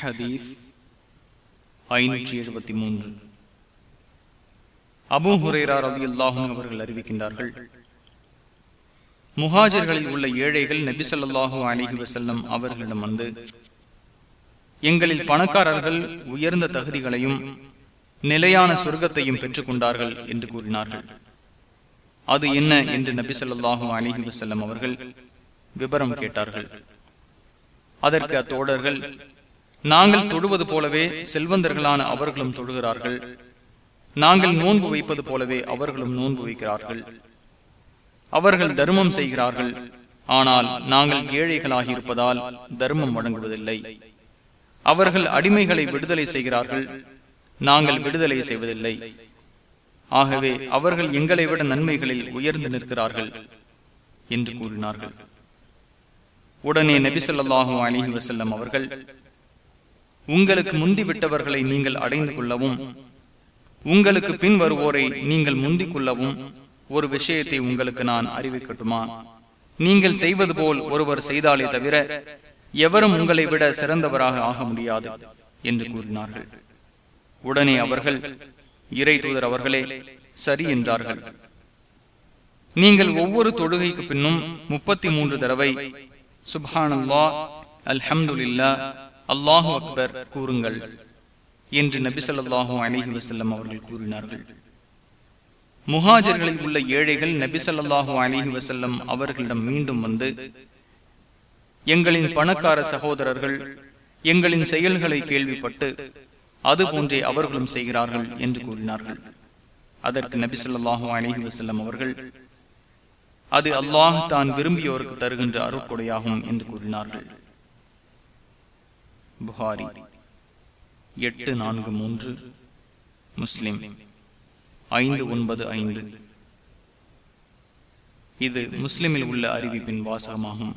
ஹதீஸ் ஐநூற்றி எழுபத்தி மூன்று. அபு ஹுரேரா ரவி அல்லாஹும் அவர்கள் அறிவிக்கின்றார்கள். முஹாஜர்களில் உள்ள ஏழைகள் நபி ஸல்லல்லாஹு அலிஹி வசல்லம் அவர்களிடம் வந்து எங்களில் பணக்காரர்கள் உயர்ந்த தகுதிகளையும் நிலையான சொர்க்கத்தையும் பெற்றுக் கொண்டார்கள் என்று கூறினார்கள். அது என்ன என்று நபி சொல்லாஹு அலிஹி வசல்லம் அவர்கள் விபரம் கேட்டார்கள். அதற்கு அத்தோடர்கள் நாங்கள் தொழுவது போலவே செல்வந்தர்களான அவர்களும் தொழுகிறார்கள். நாங்கள் நோன்பு வைப்பது போலவே அவர்களும் நோன்பு வைக்கிறார்கள். அவர்கள் தர்மம் செய்கிறார்கள். ஆனால் நாங்கள் ஏழைகளாக இருப்பதால் தர்மம் வழங்குவதில்லை. அவர்கள் அடிமைகளை விடுதலை செய்கிறார்கள். நாங்கள் விடுதலை செய்வதில்லை. ஆகவே அவர்கள் எங்களை விட நன்மைகளில் உயர்ந்து நிற்கிறார்கள் என்று கூறினார்கள். உடனே நபிசல்லாஹு அலிஹி வசல்லம் அவர்கள் உங்களுக்கு முந்திவிட்டவர்களை நீங்கள் அடைந்து கொள்ளவும் உங்களுக்கு பின் வருவோரை நீங்கள் முந்திக் கொள்ளவும் ஒரு விஷயத்தை உங்களுக்கு நான் அறிவிக்கட்டுமா? நீங்கள் செய்வது போல் ஒருவர் செய்தாலே தவிர எவரும் உங்களை விட சிறந்தவராக ஆக முடியாது என்று கூறினார்கள். உடனே அவர்கள் இறை தூதர் அவர்களே சரி என்றார்கள். நீங்கள் ஒவ்வொரு தொழுகைக்கு பின்னும் முப்பத்தி மூன்று தடவை சுபானல்லா அல்ஹம்துல்லா அல்லாஹு அக்பர் கூறுங்கள் என்று நபி சொல்லாஹு அலஹி வசல்லம் அவர்கள் கூறினார்கள். முஹாஜர்களில் உள்ள ஏழைகள் நபி சொல்லாஹு அலஹி வசல்லம் அவர்களிடம் மீண்டும் வந்து எங்களின் பணக்கார சகோதரர்கள் எங்களின் செயல்களை கேள்விப்பட்டு அது போன்றே அவர்களும் செய்கிறார்கள் என்று கூறினார்கள். அதற்கு நபி சொல்லாஹு அலஹி வசல்லம் அவர்கள் அது அல்லாஹ் தான் விரும்பியோருக்கு தருகின்ற அருட்கொடையாகும் என்று கூறினார்கள். புகாரி. எட்டு நான்கு மூன்று. முஸ்லிம். ஐந்து ஒன்பது ஐந்து. இது முஸ்லிமில் உள்ள அறிவிப்பின் வாசகமாகும்.